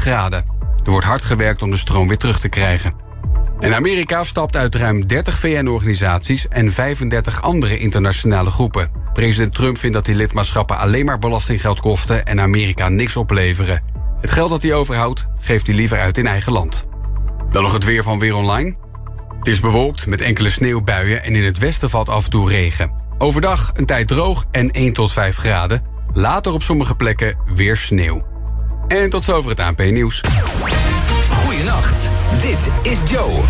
graden. Er wordt hard gewerkt om de stroom weer terug te krijgen. En Amerika stapt uit ruim 30 VN-organisaties en 35 andere internationale groepen. President Trump vindt dat die lidmaatschappen alleen maar belastinggeld kosten en Amerika niks opleveren. Het geld dat hij overhoudt, geeft hij liever uit in eigen land. Dan nog het weer van Weer Online. Het is bewolkt met enkele sneeuwbuien en in het westen valt af en toe regen. Overdag een tijd droog en 1 tot 5 graden. Later op sommige plekken weer sneeuw. En tot zover het ANP-nieuws. Goedenacht, dit is Joe.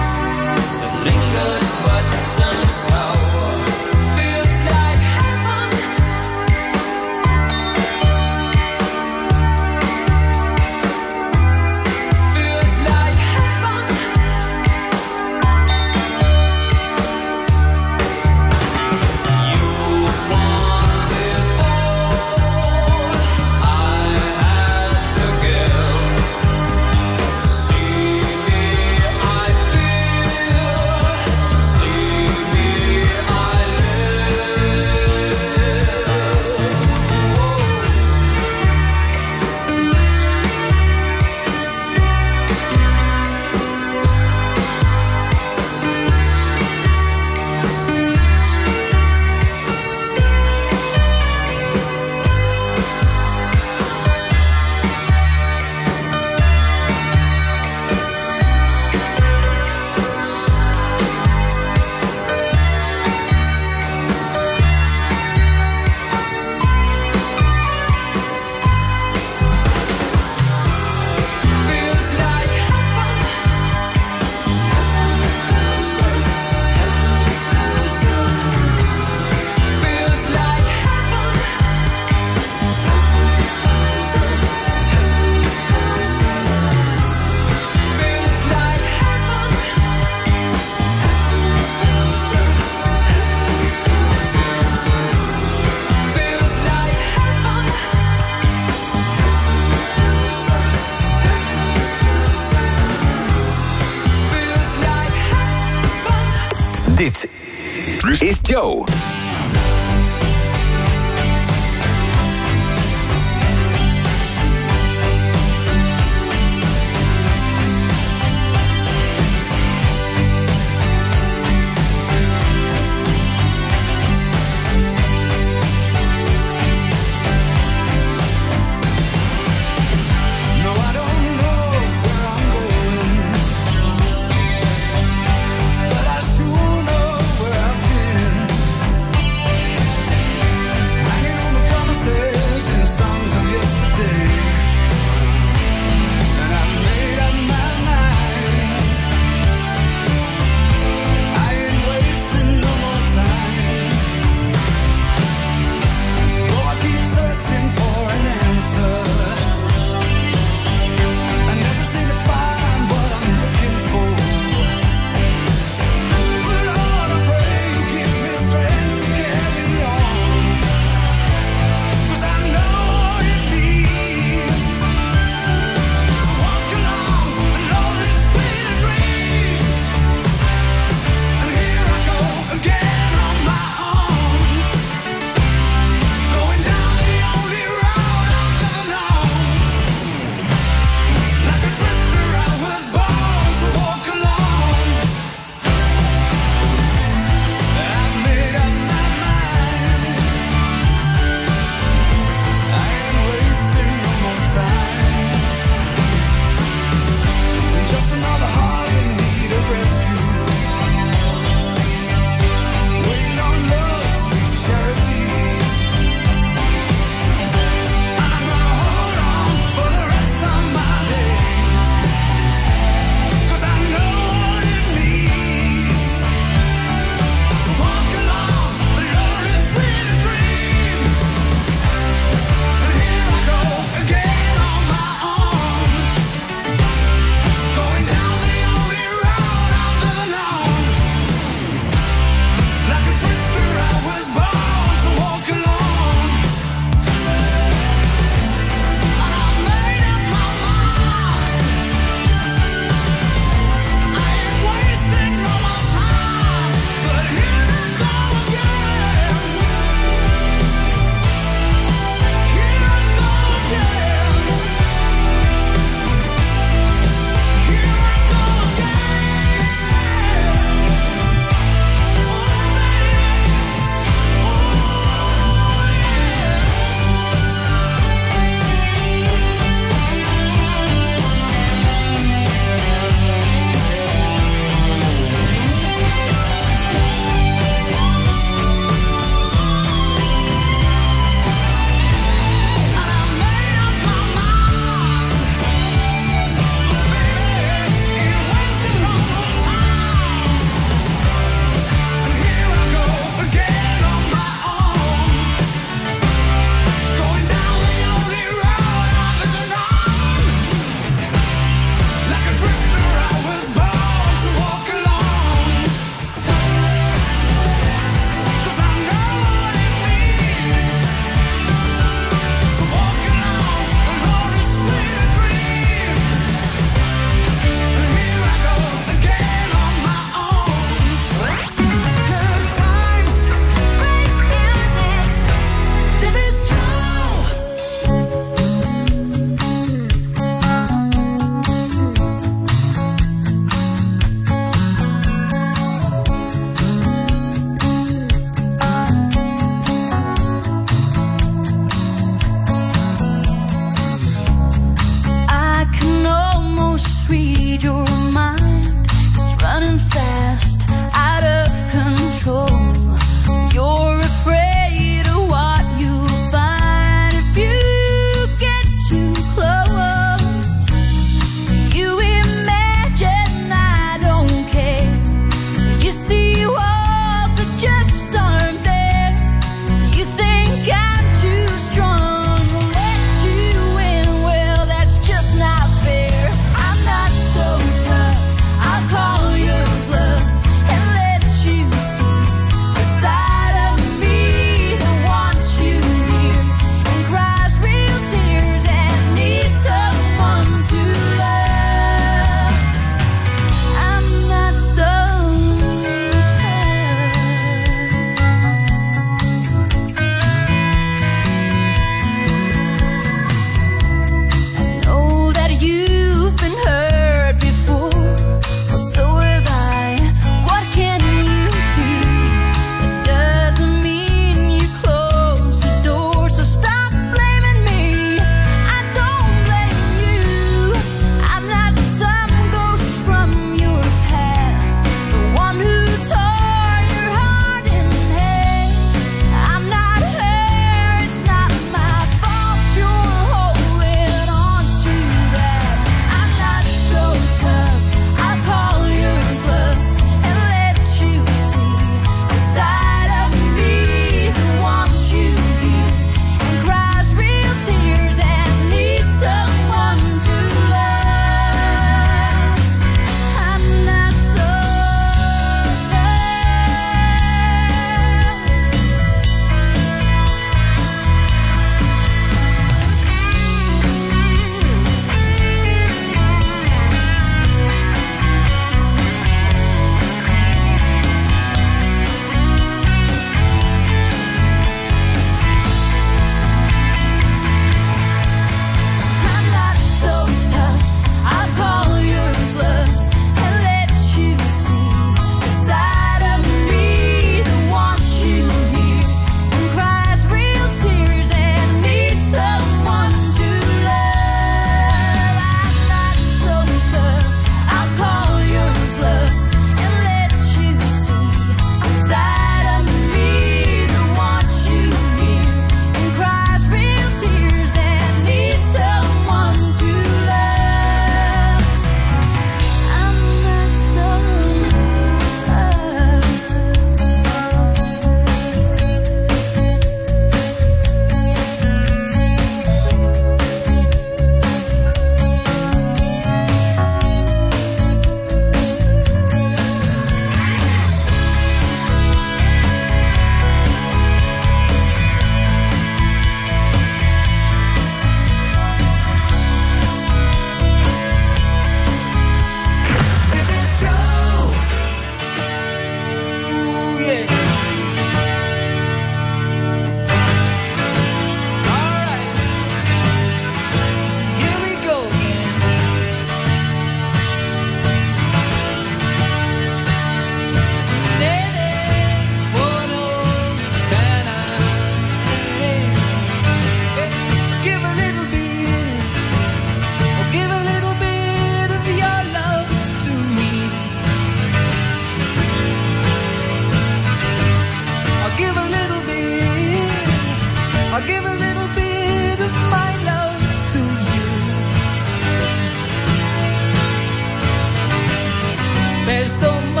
so much.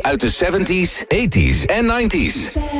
Uit de 70s, 80s en 90s. to life.